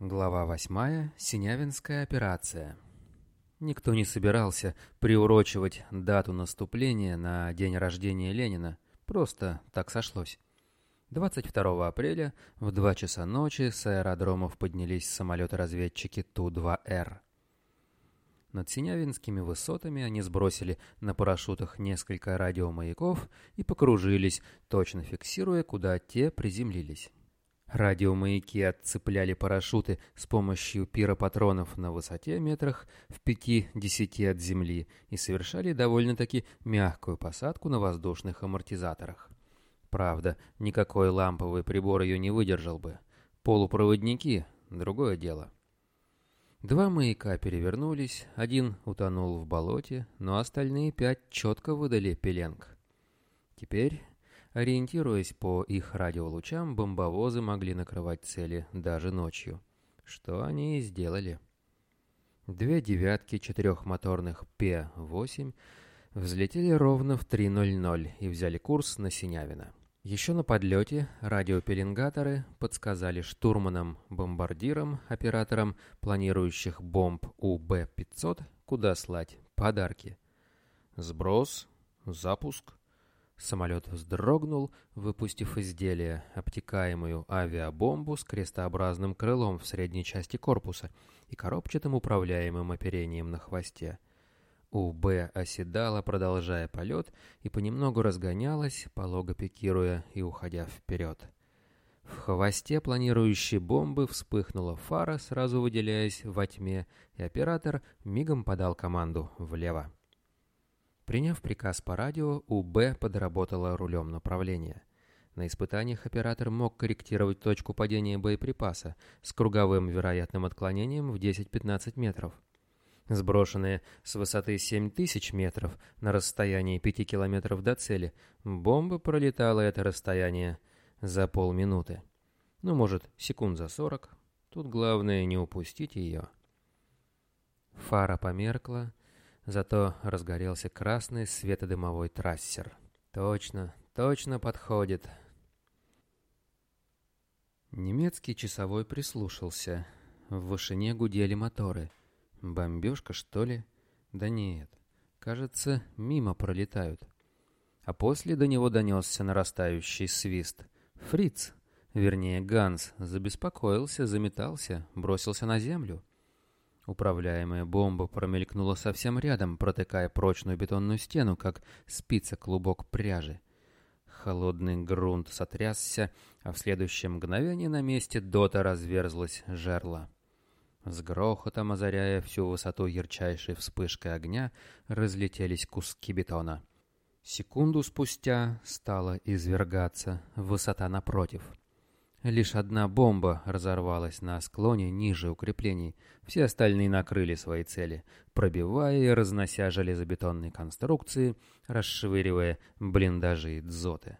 Глава восьмая. Синявинская операция. Никто не собирался приурочивать дату наступления на день рождения Ленина. Просто так сошлось. 22 апреля в 2 часа ночи с аэродромов поднялись самолеты-разведчики Ту-2Р. Над Синявинскими высотами они сбросили на парашютах несколько радиомаяков и покружились, точно фиксируя, куда те приземлились. Радиомаяки отцепляли парашюты с помощью пиропатронов на высоте метрах в пяти-десяти от земли и совершали довольно-таки мягкую посадку на воздушных амортизаторах. Правда, никакой ламповый прибор ее не выдержал бы. Полупроводники — другое дело. Два маяка перевернулись, один утонул в болоте, но остальные пять четко выдали пеленг. Теперь Ориентируясь по их радиолучам, бомбовозы могли накрывать цели даже ночью. Что они и сделали. Две девятки четырехмоторных П-8 взлетели ровно в 3.00 и взяли курс на Синявино. Еще на подлете радиопеленгаторы подсказали штурманам-бомбардирам, операторам планирующих бомб УБ-500, куда слать подарки. Сброс, запуск, Самолет вздрогнул, выпустив изделие, обтекаемую авиабомбу с крестообразным крылом в средней части корпуса и коробчатым управляемым оперением на хвосте. УБ оседала, продолжая полет, и понемногу разгонялась, полого пикируя и уходя вперед. В хвосте планирующей бомбы вспыхнула фара, сразу выделяясь во тьме, и оператор мигом подал команду «влево». Приняв приказ по радио, УБ подработала рулем направления. На испытаниях оператор мог корректировать точку падения боеприпаса с круговым вероятным отклонением в 10-15 метров. Сброшенные с высоты 7000 метров на расстоянии 5 километров до цели, бомба пролетала это расстояние за полминуты. Ну, может, секунд за 40. Тут главное не упустить ее. Фара померкла, Зато разгорелся красный светодымовой трассер. Точно, точно подходит. Немецкий часовой прислушался. В вышине гудели моторы. Бомбежка, что ли? Да нет. Кажется, мимо пролетают. А после до него донесся нарастающий свист. Фриц, вернее Ганс, забеспокоился, заметался, бросился на землю. Управляемая бомба промелькнула совсем рядом, протыкая прочную бетонную стену, как спица клубок пряжи. Холодный грунт сотрясся, а в следующее мгновение на месте дота разверзлась жерла. С грохотом, озаряя всю высоту ярчайшей вспышкой огня, разлетелись куски бетона. Секунду спустя стала извергаться высота напротив — Лишь одна бомба разорвалась на склоне ниже укреплений, все остальные накрыли свои цели, пробивая и разнося железобетонные конструкции, расшвыривая блиндажи и дзоты.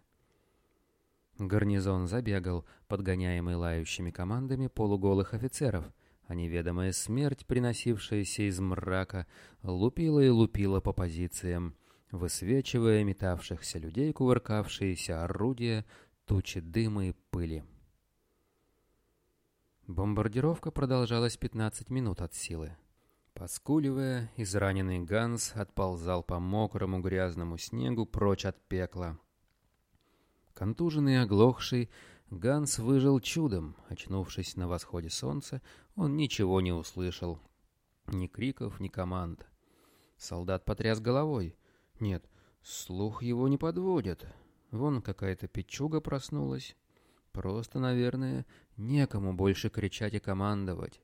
Гарнизон забегал, подгоняемый лающими командами полуголых офицеров, а неведомая смерть, приносившаяся из мрака, лупила и лупила по позициям, высвечивая метавшихся людей кувыркавшиеся орудия, тучи дыма и пыли. Бомбардировка продолжалась 15 минут от силы. Поскуливая, израненный Ганс отползал по мокрому грязному снегу прочь от пекла. Контуженный и оглохший, Ганс выжил чудом. Очнувшись на восходе солнца, он ничего не услышал. Ни криков, ни команд. Солдат потряс головой. Нет, слух его не подводит. Вон какая-то печуга проснулась. Просто, наверное, некому больше кричать и командовать.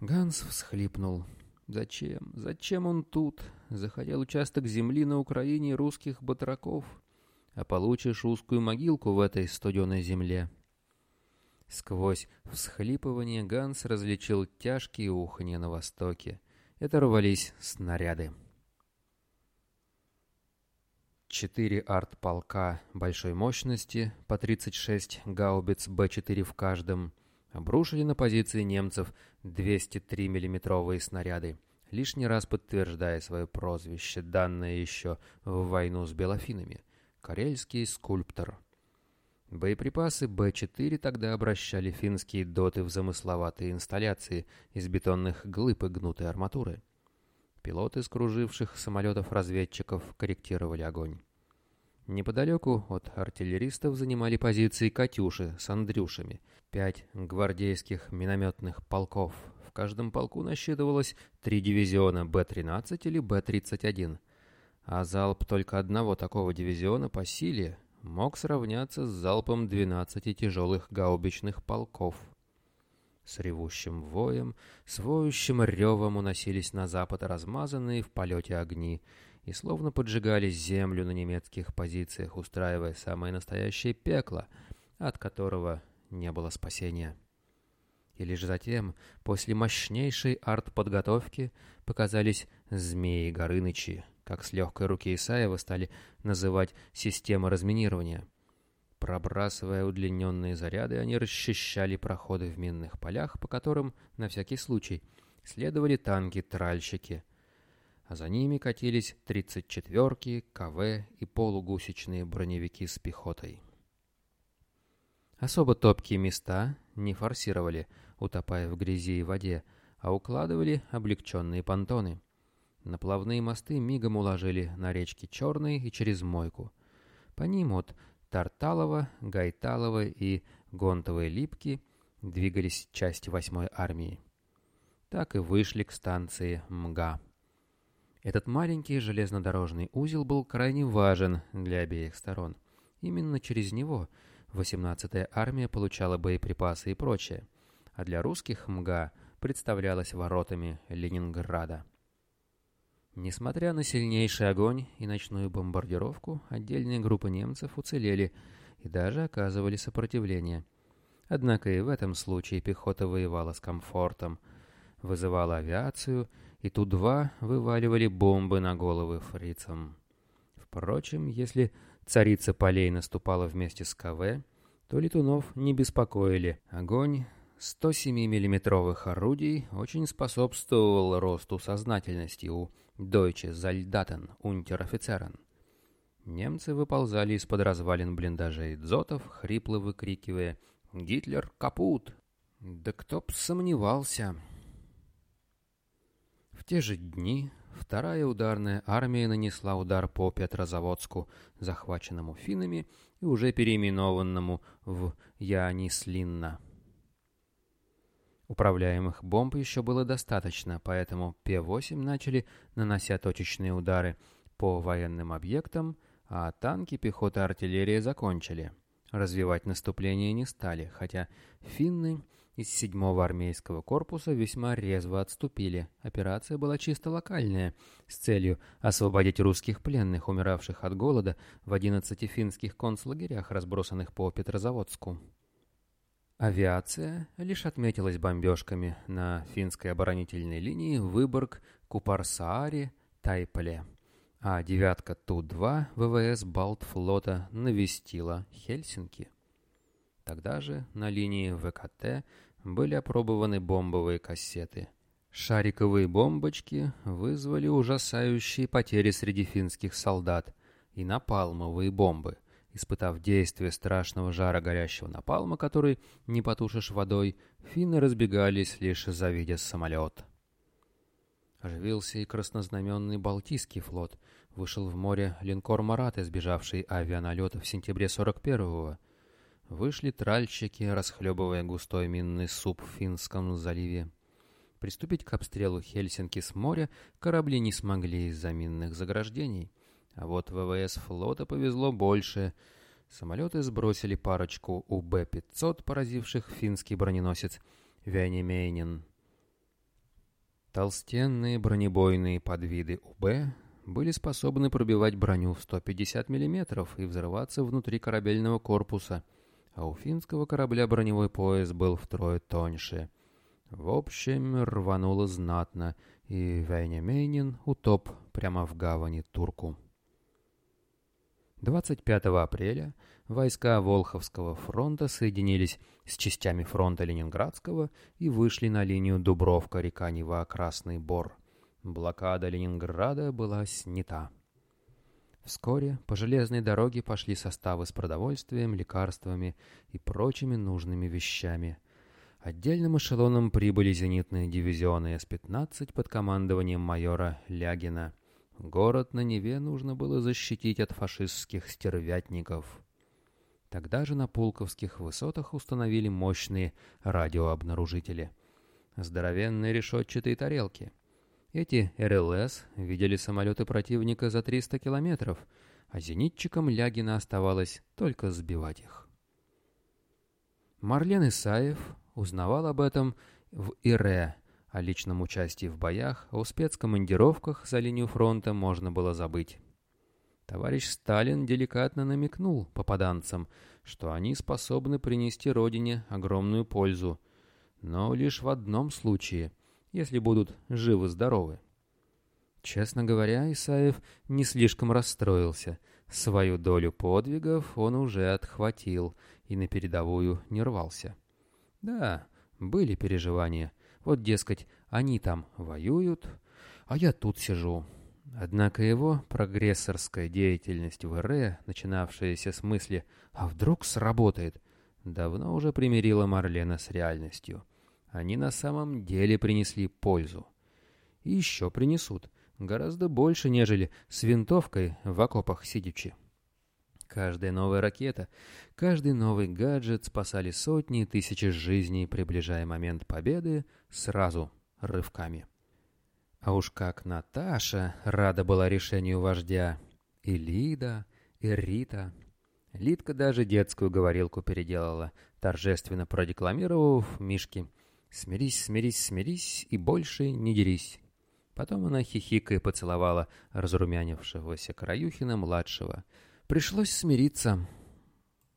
Ганс всхлипнул. Зачем? Зачем он тут? Захотел участок земли на Украине русских батраков, а получишь узкую могилку в этой студеной земле. Сквозь всхлипывание Ганс различил тяжкие уханья на востоке. Это рвались снаряды. Четыре артполка большой мощности, по 36 гаубиц Б-4 в каждом, обрушили на позиции немцев 203 миллиметровые снаряды, лишний раз подтверждая свое прозвище, данное еще в войну с белофинами — «Карельский скульптор». Боеприпасы Б-4 тогда обращали финские доты в замысловатые инсталляции из бетонных глыб и гнутой арматуры. Пилоты скруживших самолетов-разведчиков корректировали огонь. Неподалеку от артиллеристов занимали позиции «Катюши» с «Андрюшами», пять гвардейских минометных полков. В каждом полку насчитывалось три дивизиона Б-13 или Б-31, а залп только одного такого дивизиона по силе мог сравняться с залпом 12 тяжелых гаубичных полков. С ревущим воем, с воющим ревом уносились на запад размазанные в полете огни и словно поджигали землю на немецких позициях, устраивая самое настоящее пекло, от которого не было спасения. И лишь затем, после мощнейшей артподготовки, показались «змеи Горынычи», как с легкой руки Исаева стали называть система разминирования. Пробрасывая удлиненные заряды, они расчищали проходы в минных полях, по которым, на всякий случай, следовали танки-тральщики, а за ними катились 34-ки, КВ и полугусечные броневики с пехотой. Особо топкие места не форсировали, утопая в грязи и воде, а укладывали облегченные понтоны. Наплавные мосты мигом уложили на речке Черной и через Мойку. По ним от Тарталова, Гайталова и Гонтовой Липки двигались части 8-й армии. Так и вышли к станции МГА. Этот маленький железнодорожный узел был крайне важен для обеих сторон. Именно через него 18-я армия получала боеприпасы и прочее, а для русских МГА представлялась воротами Ленинграда. Несмотря на сильнейший огонь и ночную бомбардировку, отдельные группы немцев уцелели и даже оказывали сопротивление. Однако и в этом случае пехота воевала с комфортом, вызывала авиацию, и Ту-2 вываливали бомбы на головы фрицам. Впрочем, если царица полей наступала вместе с КВ, то летунов не беспокоили. Огонь 107 миллиметровых орудий очень способствовал росту сознательности у Deutsche Soldaten Unteroffizieren. Немцы выползали из-под развалин блиндажей дзотов, хрипло выкрикивая «Гитлер капут!». Да кто б сомневался. В те же дни вторая ударная армия нанесла удар по Петрозаводску, захваченному финнами и уже переименованному в Янислинна. Управляемых бомб еще было достаточно, поэтому П-8 начали, нанося точечные удары по военным объектам, а танки, пехота артиллерия закончили. Развивать наступление не стали, хотя финны из 7-го армейского корпуса весьма резво отступили. Операция была чисто локальная, с целью освободить русских пленных, умиравших от голода в 11 финских концлагерях, разбросанных по Петрозаводску. Авиация лишь отметилась бомбежками на финской оборонительной линии Выборг, Купарсааре, Тайполе, а девятка Ту-2 ВВС Балтфлота навестила Хельсинки. Тогда же на линии ВКТ были опробованы бомбовые кассеты. Шариковые бомбочки вызвали ужасающие потери среди финских солдат и напалмовые бомбы – Испытав действие страшного жара горящего напалма, который не потушишь водой, финны разбегались, лишь завидя самолет. Оживился и краснознаменный Балтийский флот. Вышел в море линкор «Марат», избежавший авианалета в сентябре 41-го. Вышли тральщики, расхлебывая густой минный суп в Финском заливе. Приступить к обстрелу Хельсинки с моря корабли не смогли из-за минных заграждений. А вот ВВС флота повезло больше. Самолеты сбросили парочку УБ-500, поразивших финский броненосец Вянемейнин. Толстенные бронебойные подвиды УБ были способны пробивать броню в 150 мм и взрываться внутри корабельного корпуса, а у финского корабля броневой пояс был втрое тоньше. В общем, рвануло знатно, и Вейнемейнин утоп прямо в гавани Турку. 25 апреля войска Волховского фронта соединились с частями фронта Ленинградского и вышли на линию Дубровка-река Нева-Красный Бор. Блокада Ленинграда была снята. Вскоре по железной дороге пошли составы с продовольствием, лекарствами и прочими нужными вещами. Отдельным эшелоном прибыли зенитные дивизионы С-15 под командованием майора Лягина. Город на Неве нужно было защитить от фашистских стервятников. Тогда же на Пулковских высотах установили мощные радиообнаружители. Здоровенные решетчатые тарелки — эти РЛС видели самолеты противника за 300 километров, а зенитчикам Лягина оставалось только сбивать их. Марлен Исаев узнавал об этом в ИРЭ, о личном участии в боях, о спецкомандировках за линию фронта можно было забыть. Товарищ Сталин деликатно намекнул попаданцам, что они способны принести Родине огромную пользу, но лишь в одном случае – если будут живы-здоровы. Честно говоря, Исаев не слишком расстроился. Свою долю подвигов он уже отхватил и на передовую не рвался. Да, были переживания. Вот, дескать, они там воюют, а я тут сижу. Однако его прогрессорская деятельность в РЭ, начинавшаяся с мысли «а вдруг сработает», давно уже примирила Марлена с реальностью — они на самом деле принесли пользу. И еще принесут. Гораздо больше, нежели с винтовкой в окопах сидячи. Каждая новая ракета, каждый новый гаджет спасали сотни и тысячи жизней, приближая момент победы сразу рывками. А уж как Наташа рада была решению вождя. И Лида, и Рита. Лидка даже детскую говорилку переделала, торжественно продекламировав Мишке «Смирись, смирись, смирись и больше не дерись». Потом она хихикая поцеловала разрумянившегося Краюхина-младшего. Пришлось смириться.